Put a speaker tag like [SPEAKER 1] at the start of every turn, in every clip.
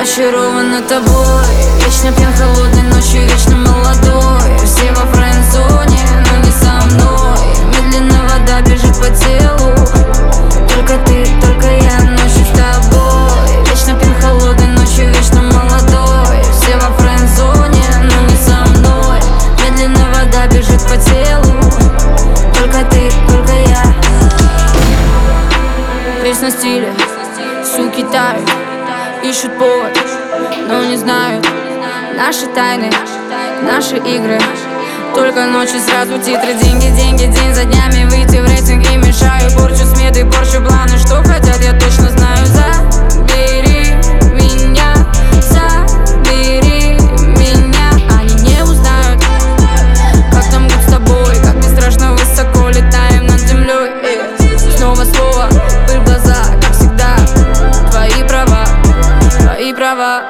[SPEAKER 1] Очарована тобой. Вечно пьян холодной ночью, вечно молодой. Все вопросы стиле, суки тают Ищут повод, но не знают. Наши тайны, наши игры. Только ночью сразу титры. Деньги, деньги, день за днями Выйти в рейтинг и мешаю. Порчу сметы, порчу планы Что хотят, я точно знаю права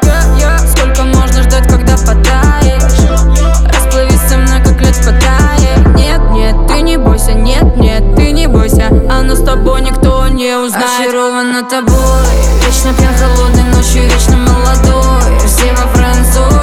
[SPEAKER 1] Сколько можно ждать, когда потаешь? Расплывись со мной, как лед в Нет, нет, ты не бойся, нет, нет, ты не бойся. Оно с тобой никто не узнает. Очарована тобой. Вечно пьян холодной ночью, вечно молодой. Все во френд-зоне,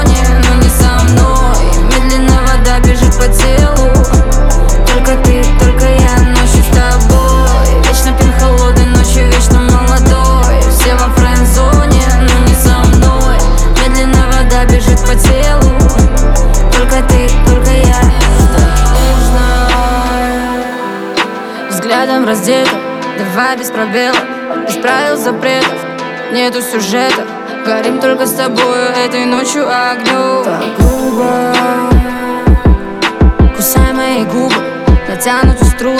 [SPEAKER 1] Взглядом раздета, давай без пробелов Без правил запретов, нету сюжета Горим только с тобой этой ночью огнем Так грубо. Кусай мои губы, натянуты струны.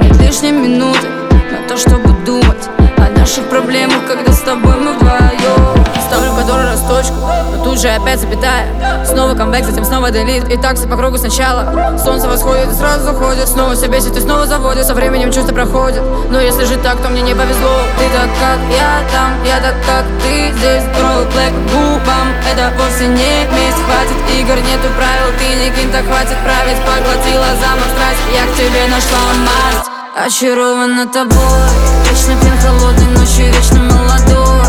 [SPEAKER 1] Нет лишней минуты на то, чтобы думать О наших проблемах, когда с тобой мы вдвоем Ставлю который раз точку, тут же опять запятая. Снова камбэк, затем снова делит. И так все по кругу сначала. Солнце восходит и сразу заходит Снова все бесит и снова заводит. Со временем чувства проходят. Но если же так, то мне не повезло. Ты так как я там, я так как ты. Здесь Ролл блэк губам, это вовсе не месть. Хватит игр, нету правил, ты не кин, так хватит править. Поглотила замок страсть, я к тебе нашла масть Очарована тобой. Вечно пьян холодной ночью, вечно молодой